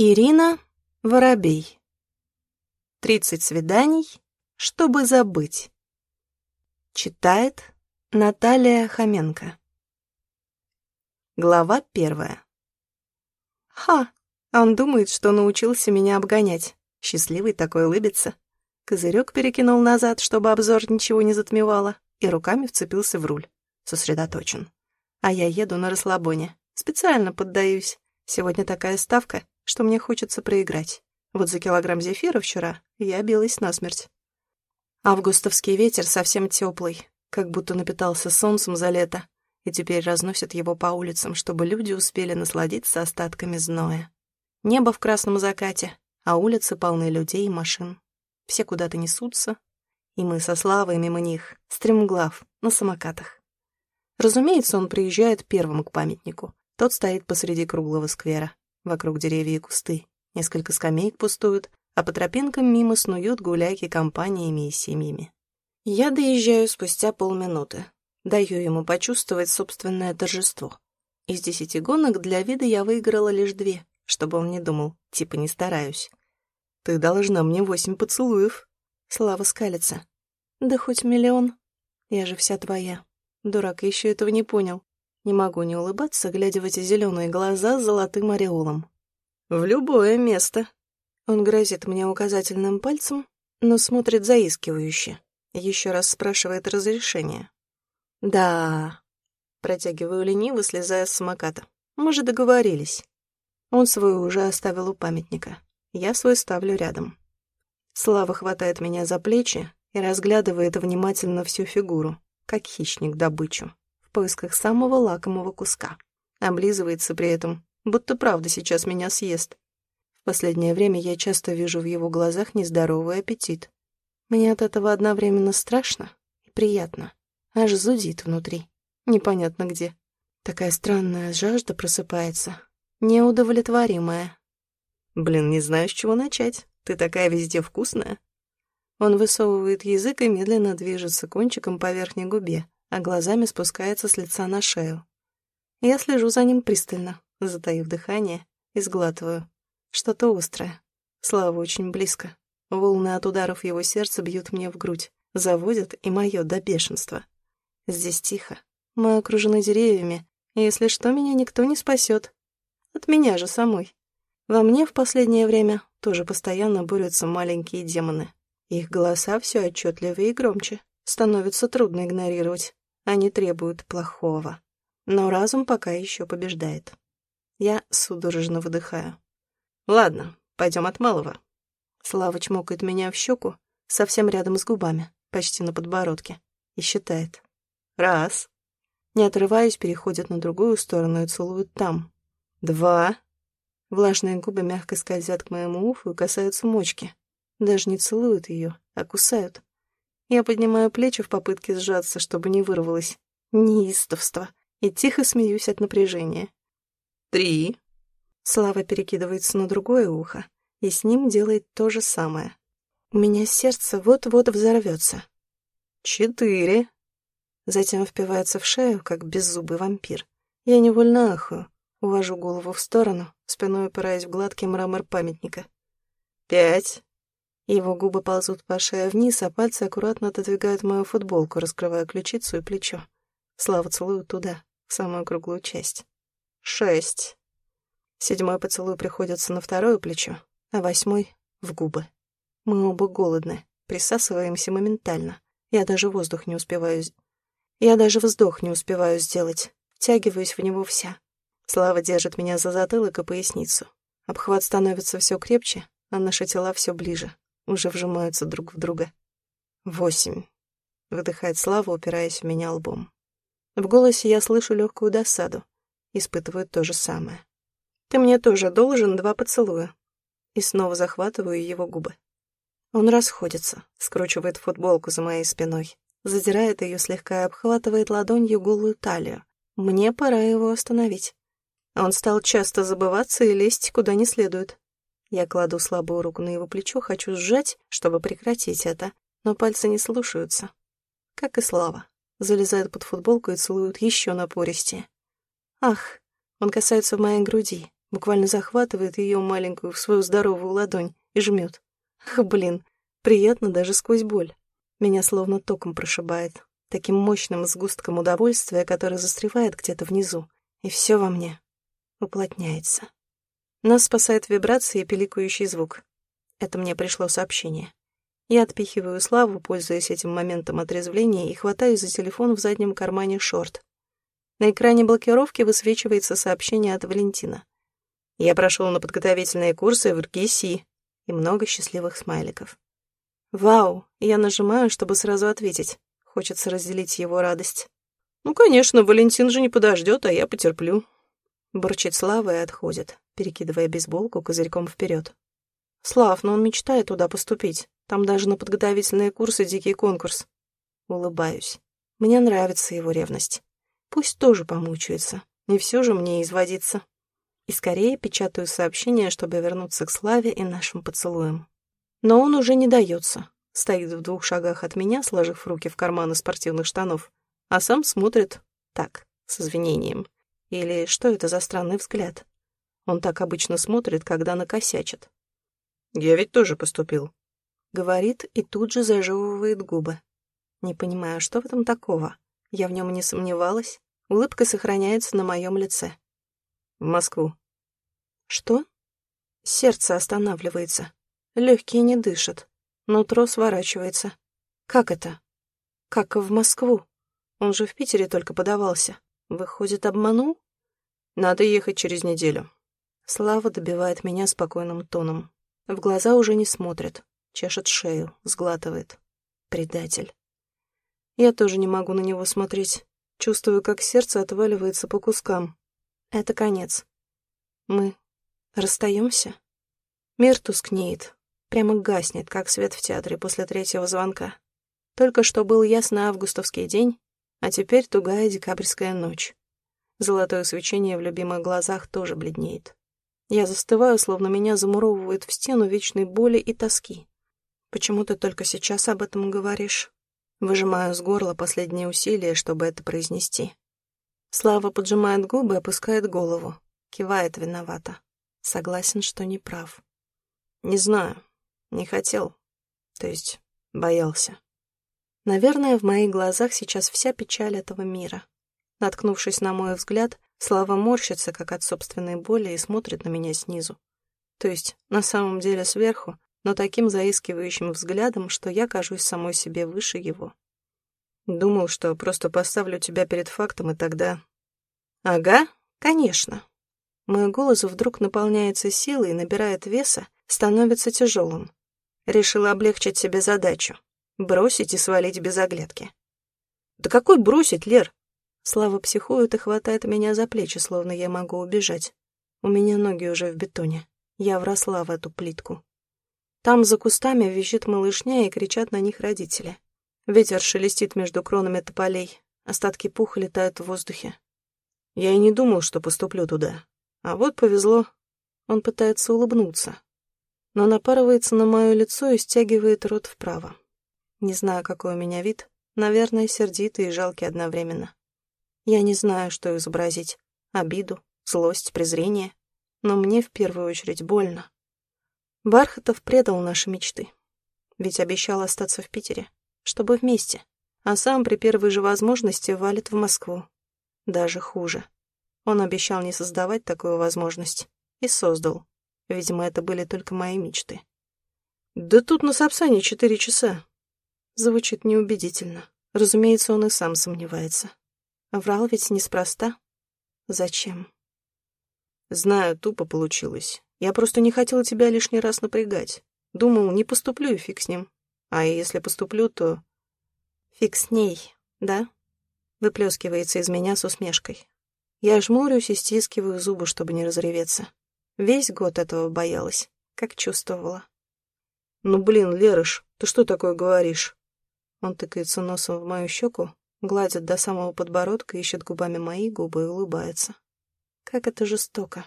Ирина Воробей. Тридцать свиданий, чтобы забыть. Читает Наталья Хоменко. Глава первая. Ха, он думает, что научился меня обгонять. Счастливый такой улыбится. Козырек перекинул назад, чтобы обзор ничего не затмевало, и руками вцепился в руль. Сосредоточен. А я еду на расслабоне. Специально поддаюсь. Сегодня такая ставка, что мне хочется проиграть. Вот за килограмм зефира вчера я билась насмерть. Августовский ветер совсем теплый, как будто напитался солнцем за лето, и теперь разносит его по улицам, чтобы люди успели насладиться остатками зноя. Небо в красном закате, а улицы полны людей и машин. Все куда-то несутся, и мы со Славой мимо них, стремглав, на самокатах. Разумеется, он приезжает первым к памятнику. Тот стоит посреди круглого сквера. Вокруг деревья и кусты. Несколько скамеек пустуют, а по тропинкам мимо снуют гуляйки компаниями и семьями. Я доезжаю спустя полминуты. Даю ему почувствовать собственное торжество. Из десяти гонок для вида я выиграла лишь две, чтобы он не думал, типа не стараюсь. «Ты должна мне восемь поцелуев». Слава скалится. «Да хоть миллион. Я же вся твоя. Дурак еще этого не понял. Не могу не улыбаться, глядя в эти зеленые глаза с золотым ореолом. «В любое место». Он грозит мне указательным пальцем, но смотрит заискивающе. Еще раз спрашивает разрешение. «Да...» Протягиваю лениво, слезая с самоката. «Мы же договорились». Он свой уже оставил у памятника. Я свой ставлю рядом. Слава хватает меня за плечи и разглядывает внимательно всю фигуру, как хищник добычу поисках самого лакомого куска. Облизывается при этом, будто правда сейчас меня съест. В последнее время я часто вижу в его глазах нездоровый аппетит. Мне от этого одновременно страшно и приятно. Аж зудит внутри. Непонятно где. Такая странная жажда просыпается. Неудовлетворимая. Блин, не знаю, с чего начать. Ты такая везде вкусная. Он высовывает язык и медленно движется кончиком по верхней губе, а глазами спускается с лица на шею. Я слежу за ним пристально, затаив дыхание, и сглатываю. Что-то острое. Слава очень близко. Волны от ударов его сердца бьют мне в грудь, заводят и мое до бешенства. Здесь тихо. Мы окружены деревьями, и если что, меня никто не спасет. От меня же самой. Во мне в последнее время тоже постоянно борются маленькие демоны. Их голоса все отчетливее и громче. Становится трудно игнорировать. Они требуют плохого. Но разум пока еще побеждает. Я судорожно выдыхаю. Ладно, пойдем от малого. Слава чмокает меня в щеку, совсем рядом с губами, почти на подбородке, и считает. Раз. Не отрываясь, переходит на другую сторону и целует там. Два. Влажные губы мягко скользят к моему уху и касаются мочки. Даже не целуют ее, а кусают. Я поднимаю плечи в попытке сжаться, чтобы не вырвалось. Неистовство. И тихо смеюсь от напряжения. «Три». Слава перекидывается на другое ухо, и с ним делает то же самое. У меня сердце вот-вот взорвется. «Четыре». Затем впивается в шею, как беззубый вампир. Я невольно ахаю, увожу голову в сторону, спиной упираясь в гладкий мрамор памятника. «Пять». Его губы ползут по шее вниз, а пальцы аккуратно отодвигают мою футболку, раскрывая ключицу и плечо. Слава целует туда, в самую круглую часть. Шесть. Седьмой поцелуй приходится на второе плечо, а восьмой — в губы. Мы оба голодны, присасываемся моментально. Я даже воздух не успеваю... Я даже вздох не успеваю сделать. Втягиваюсь в него вся. Слава держит меня за затылок и поясницу. Обхват становится все крепче, а наши тела все ближе уже вжимаются друг в друга. Восемь. Выдыхает Слава, упираясь в меня лбом. В голосе я слышу легкую досаду. Испытываю то же самое. Ты мне тоже должен два поцелуя. И снова захватываю его губы. Он расходится, скручивает футболку за моей спиной, задирает ее слегка и обхватывает ладонью голую талию. Мне пора его остановить. Он стал часто забываться и лезть куда не следует. Я кладу слабую руку на его плечо, хочу сжать, чтобы прекратить это, но пальцы не слушаются. Как и Слава. Залезает под футболку и целует еще напористее. Ах, он касается моей груди, буквально захватывает ее маленькую в свою здоровую ладонь и жмет. Ах, блин, приятно даже сквозь боль. Меня словно током прошибает, таким мощным сгустком удовольствия, который застревает где-то внизу, и все во мне уплотняется. Нас спасает вибрация и пиликающий звук. Это мне пришло сообщение. Я отпихиваю Славу, пользуясь этим моментом отрезвления, и хватаюсь за телефон в заднем кармане шорт. На экране блокировки высвечивается сообщение от Валентина. Я прошел на подготовительные курсы в РГСИ и много счастливых смайликов. Вау, я нажимаю, чтобы сразу ответить. Хочется разделить его радость. Ну, конечно, Валентин же не подождет, а я потерплю. Бурчит Слава и отходит, перекидывая бейсболку козырьком вперед. Слав, но он мечтает туда поступить. Там даже на подготовительные курсы дикий конкурс. Улыбаюсь. Мне нравится его ревность. Пусть тоже помучается. Не все же мне изводиться. И скорее печатаю сообщение, чтобы вернуться к Славе и нашим поцелуям. Но он уже не дается. Стоит в двух шагах от меня, сложив руки в карманы спортивных штанов, а сам смотрит так, с извинением. Или что это за странный взгляд? Он так обычно смотрит, когда накосячит. «Я ведь тоже поступил», Говорит и тут же зажевывает губы. Не понимаю, что в этом такого. Я в нем не сомневалась. Улыбка сохраняется на моем лице. В Москву. Что? Сердце останавливается. Легкие не дышат. Нутро сворачивается. Как это? Как в Москву? Он же в Питере только подавался. Выходит, обманул? Надо ехать через неделю. Слава добивает меня спокойным тоном. В глаза уже не смотрит чешет шею, сглатывает. Предатель. Я тоже не могу на него смотреть. Чувствую, как сердце отваливается по кускам. Это конец. Мы расстаемся. Мир тускнеет, прямо гаснет, как свет в театре после третьего звонка. Только что был ясный августовский день, а теперь тугая декабрьская ночь. Золотое свечение в любимых глазах тоже бледнеет. Я застываю, словно меня замуровывают в стену вечной боли и тоски. Почему ты только сейчас об этом говоришь? Выжимаю с горла последние усилия, чтобы это произнести. Слава поджимает губы, опускает голову. Кивает виновато. Согласен, что не прав. Не знаю. Не хотел. То есть, боялся. Наверное, в моих глазах сейчас вся печаль этого мира. Наткнувшись на мой взгляд, Слава морщится, как от собственной боли, и смотрит на меня снизу. То есть, на самом деле сверху, но таким заискивающим взглядом, что я кажусь самой себе выше его. Думал, что просто поставлю тебя перед фактом, и тогда... Ага, конечно. Мой голос вдруг наполняется силой, набирает веса, становится тяжелым. Решила облегчить себе задачу. Бросить и свалить без оглядки. Да какой бросить, Лер? Слава психует и хватает меня за плечи, словно я могу убежать. У меня ноги уже в бетоне. Я вросла в эту плитку. Там за кустами визжит малышня и кричат на них родители. Ветер шелестит между кронами тополей, остатки пуха летают в воздухе. Я и не думал, что поступлю туда. А вот повезло. Он пытается улыбнуться, но напарывается на мое лицо и стягивает рот вправо. Не знаю, какой у меня вид, наверное, сердитый и жалкий одновременно. Я не знаю, что изобразить. Обиду, злость, презрение. Но мне в первую очередь больно. Бархатов предал наши мечты. Ведь обещал остаться в Питере, чтобы вместе. А сам при первой же возможности валит в Москву. Даже хуже. Он обещал не создавать такую возможность. И создал. Видимо, это были только мои мечты. «Да тут на Сапсане четыре часа». Звучит неубедительно. Разумеется, он и сам сомневается. Врал ведь неспроста. Зачем? Знаю, тупо получилось. Я просто не хотела тебя лишний раз напрягать. Думал, не поступлю и фиг с ним. А если поступлю, то... Фиг с ней, да? Выплескивается из меня с усмешкой. Я жмурюсь и стискиваю зубы, чтобы не разреветься. Весь год этого боялась, как чувствовала. «Ну, блин, Лерыш, ты что такое говоришь?» Он тыкается носом в мою щеку, гладит до самого подбородка, ищет губами мои губы и улыбается. Как это жестоко.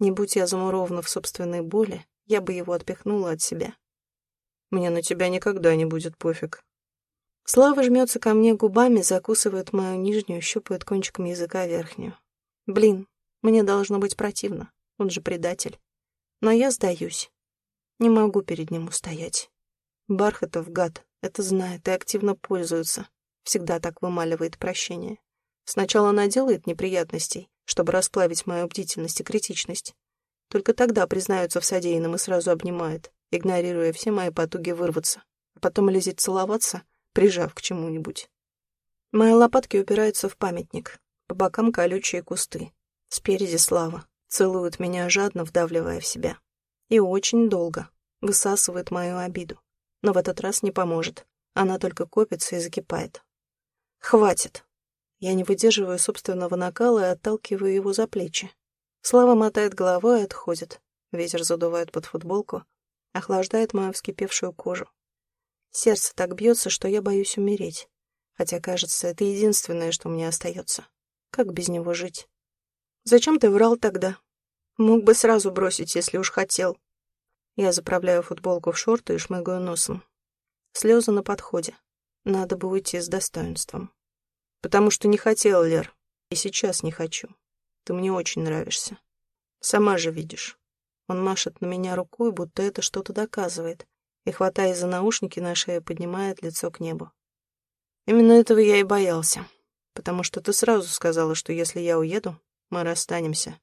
Не будь я замурована в собственной боли, я бы его отпихнула от себя. Мне на тебя никогда не будет пофиг. Слава жмется ко мне губами, закусывает мою нижнюю, щупает кончиком языка верхнюю. Блин, мне должно быть противно. Он же предатель. Но я сдаюсь. Не могу перед ним устоять. Бархатов гад, это знает и активно пользуется. Всегда так вымаливает прощение. Сначала она делает неприятностей, чтобы расплавить мою бдительность и критичность. Только тогда признаются в содеянном и сразу обнимает, игнорируя все мои потуги вырваться, а потом лезет целоваться, прижав к чему-нибудь. Мои лопатки упираются в памятник, по бокам колючие кусты. Спереди Слава. Целует меня жадно, вдавливая в себя. И очень долго. Высасывает мою обиду. Но в этот раз не поможет. Она только копится и закипает. Хватит. Я не выдерживаю собственного накала и отталкиваю его за плечи. Слава мотает головой и отходит. Ветер задувает под футболку, охлаждает мою вскипевшую кожу. Сердце так бьется, что я боюсь умереть. Хотя, кажется, это единственное, что мне остается. Как без него жить? Зачем ты врал тогда? Мог бы сразу бросить, если уж хотел. Я заправляю футболку в шорты и шмыгаю носом. Слезы на подходе. Надо бы уйти с достоинством. Потому что не хотел, Лер. И сейчас не хочу. Ты мне очень нравишься. Сама же видишь. Он машет на меня рукой, будто это что-то доказывает, и, хватая за наушники на шее, поднимает лицо к небу. Именно этого я и боялся, потому что ты сразу сказала, что если я уеду, мы расстанемся.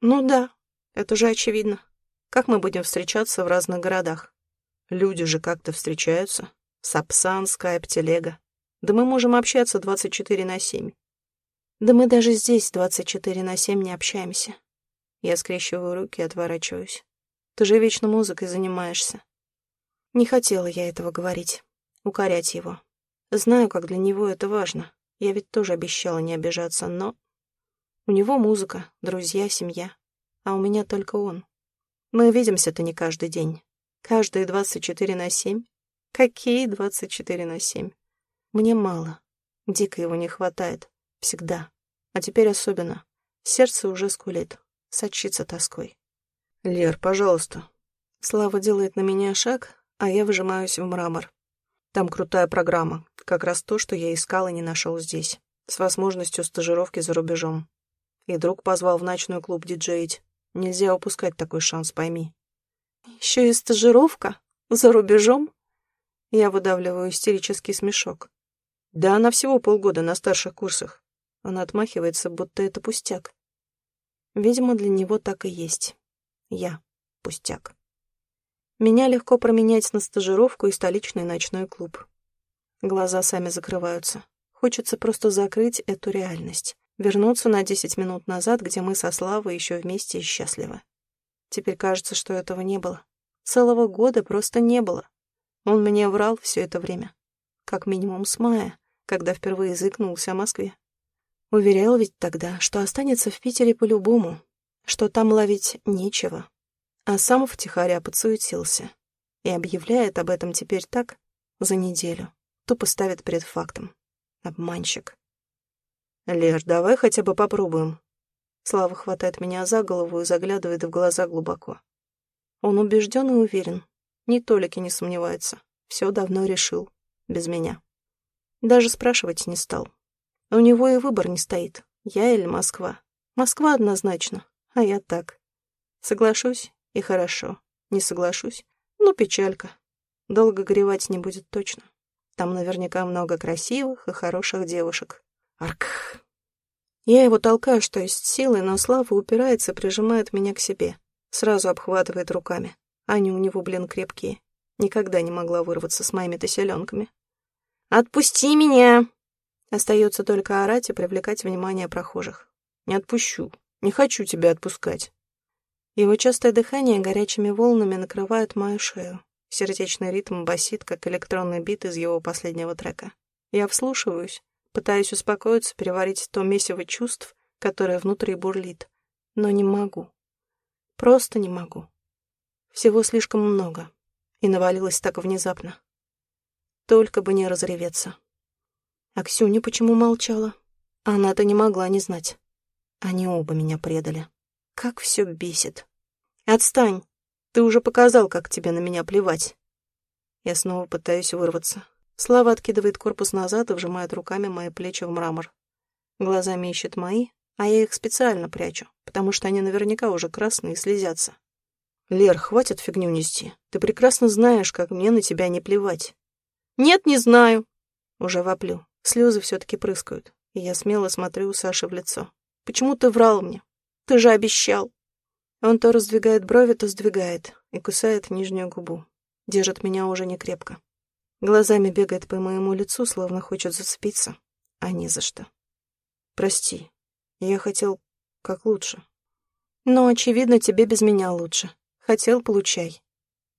Ну да, это же очевидно. Как мы будем встречаться в разных городах? Люди же как-то встречаются. Сапсан, скайп, телега. Да мы можем общаться 24 на 7. Да мы даже здесь 24 на 7 не общаемся. Я скрещиваю руки и отворачиваюсь. Ты же вечно музыкой занимаешься. Не хотела я этого говорить, укорять его. Знаю, как для него это важно. Я ведь тоже обещала не обижаться, но... У него музыка, друзья, семья. А у меня только он. Мы видимся-то не каждый день. Каждые 24 на 7. Какие 24 на 7? Мне мало. Дико его не хватает. Всегда. А теперь особенно. Сердце уже скулит. Сочится тоской. «Лер, пожалуйста». Слава делает на меня шаг, а я выжимаюсь в мрамор. Там крутая программа. Как раз то, что я искал и не нашел здесь. С возможностью стажировки за рубежом. И друг позвал в ночной клуб диджеить. Нельзя упускать такой шанс, пойми. Еще и стажировка? За рубежом? Я выдавливаю истерический смешок. Да она всего полгода на старших курсах. Она отмахивается, будто это пустяк. Видимо, для него так и есть. Я пустяк. Меня легко променять на стажировку и столичный ночной клуб. Глаза сами закрываются. Хочется просто закрыть эту реальность вернуться на десять минут назад, где мы со Славой еще вместе и счастливы. Теперь кажется, что этого не было. Целого года просто не было. Он мне врал все это время. Как минимум с мая, когда впервые заикнулся о Москве. Уверял ведь тогда, что останется в Питере по-любому, что там ловить нечего. А сам втихаря подсуетился. И объявляет об этом теперь так, за неделю. Тупо ставит перед фактом. Обманщик. «Лер, давай хотя бы попробуем». Слава хватает меня за голову и заглядывает в глаза глубоко. Он убежден и уверен. Ни толики не сомневается. Все давно решил. Без меня. Даже спрашивать не стал. У него и выбор не стоит. Я или Москва. Москва однозначно, а я так. Соглашусь, и хорошо. Не соглашусь, ну, печалька. Долго горевать не будет точно. Там наверняка много красивых и хороших девушек. Арк. Я его толкаю, что есть силы, но Слава упирается прижимает меня к себе. Сразу обхватывает руками. Они у него, блин, крепкие. Никогда не могла вырваться с моими-то селенками. «Отпусти меня!» Остается только орать и привлекать внимание прохожих. «Не отпущу. Не хочу тебя отпускать». Его частое дыхание горячими волнами накрывает мою шею. Сердечный ритм басит, как электронный бит из его последнего трека. Я вслушиваюсь, Пытаюсь успокоиться, переварить то месиво чувств, которое внутри бурлит. Но не могу. Просто не могу. Всего слишком много. И навалилось так внезапно. Только бы не разреветься. А Ксюня почему молчала? Она-то не могла не знать. Они оба меня предали. Как все бесит. Отстань! Ты уже показал, как тебе на меня плевать. Я снова пытаюсь вырваться. Слава откидывает корпус назад и вжимает руками мои плечи в мрамор. Глазами ищет мои, А я их специально прячу, потому что они наверняка уже красные и слезятся. Лер, хватит фигню нести. Ты прекрасно знаешь, как мне на тебя не плевать. Нет, не знаю. Уже воплю. Слезы все-таки прыскают, и я смело смотрю Саше в лицо. Почему ты врал мне? Ты же обещал. Он то раздвигает брови, то сдвигает и кусает нижнюю губу. Держит меня уже не крепко. Глазами бегает по моему лицу, словно хочет зацепиться, а не за что. Прости, я хотел как лучше. Но, очевидно, тебе без меня лучше. Хотел, получай.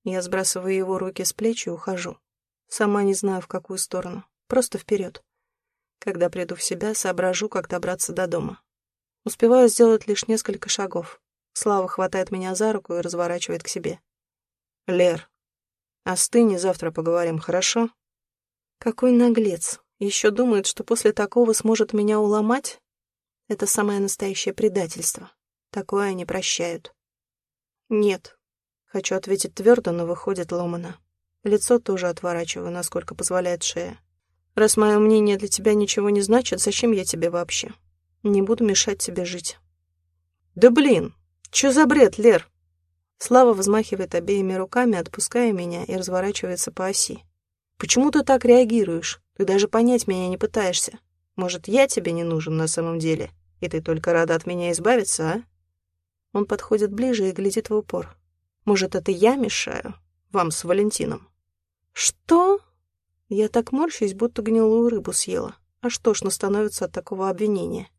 Я сбрасываю его руки с плеч и ухожу. Сама не знаю, в какую сторону. Просто вперед. Когда приду в себя, соображу, как добраться до дома. Успеваю сделать лишь несколько шагов. Слава хватает меня за руку и разворачивает к себе. «Лер, остынь и завтра поговорим, хорошо?» Какой наглец. Еще думает, что после такого сможет меня уломать? Это самое настоящее предательство. Такое они прощают. Нет. Хочу ответить твердо, но выходит ломано. Лицо тоже отворачиваю, насколько позволяет шея. Раз мое мнение для тебя ничего не значит, зачем я тебе вообще? Не буду мешать тебе жить. Да блин, чё за бред, Лер? Слава взмахивает обеими руками, отпуская меня и разворачивается по оси. Почему ты так реагируешь? Ты даже понять меня не пытаешься. Может, я тебе не нужен на самом деле, и ты только рада от меня избавиться, а? Он подходит ближе и глядит в упор. Может, это я мешаю? Вам с Валентином. Что? Я так морщусь, будто гнилую рыбу съела. А что ж, становится от такого обвинения?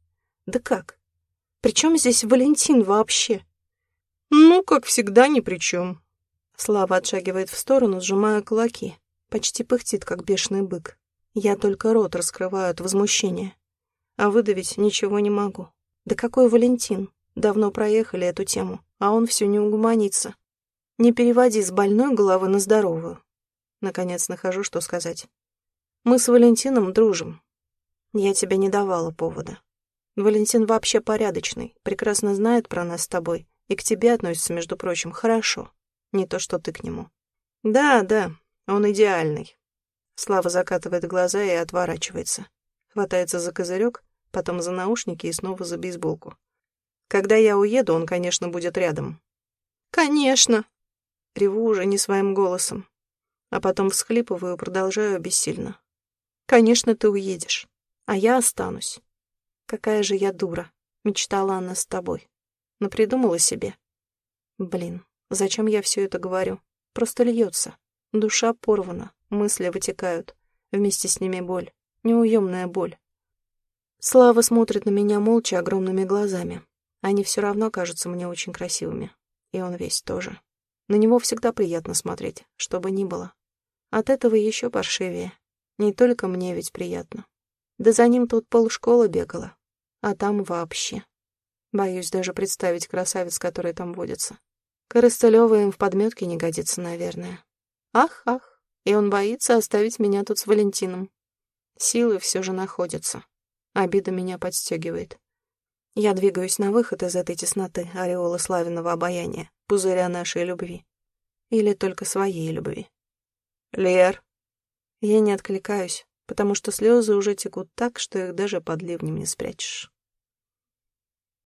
Да как? Причем здесь Валентин вообще? Ну, как всегда, ни при чем. Слава отшагивает в сторону, сжимая кулаки. Почти пыхтит, как бешеный бык. Я только рот раскрываю от возмущения. А выдавить ничего не могу. Да какой Валентин? Давно проехали эту тему, а он все не угуманится. Не переводи с больной головы на здоровую. Наконец нахожу, что сказать. Мы с Валентином дружим. Я тебе не давала повода. Валентин вообще порядочный, прекрасно знает про нас с тобой и к тебе относится, между прочим, хорошо. Не то, что ты к нему. Да, да, он идеальный. Слава закатывает глаза и отворачивается. Хватается за козырек, потом за наушники и снова за бейсболку. Когда я уеду, он, конечно, будет рядом. Конечно. Реву уже не своим голосом. А потом всхлипываю и продолжаю бессильно. Конечно, ты уедешь, а я останусь. Какая же я дура. Мечтала она с тобой. Но придумала себе. Блин, зачем я все это говорю? Просто льется. Душа порвана, мысли вытекают. Вместе с ними боль. Неуемная боль. Слава смотрит на меня молча огромными глазами. Они все равно кажутся мне очень красивыми. И он весь тоже. На него всегда приятно смотреть, что бы ни было. От этого еще паршивее. Не только мне ведь приятно. Да за ним тут полшколы бегала а там вообще. Боюсь даже представить красавец, который там водится. Корыстылёва им в подметке не годится, наверное. Ах, ах, и он боится оставить меня тут с Валентином. Силы все же находятся. Обида меня подстегивает. Я двигаюсь на выход из этой тесноты ореола славяного обаяния, пузыря нашей любви. Или только своей любви. «Лер!» Я не откликаюсь, потому что слезы уже текут так, что их даже под ливнем не спрячешь.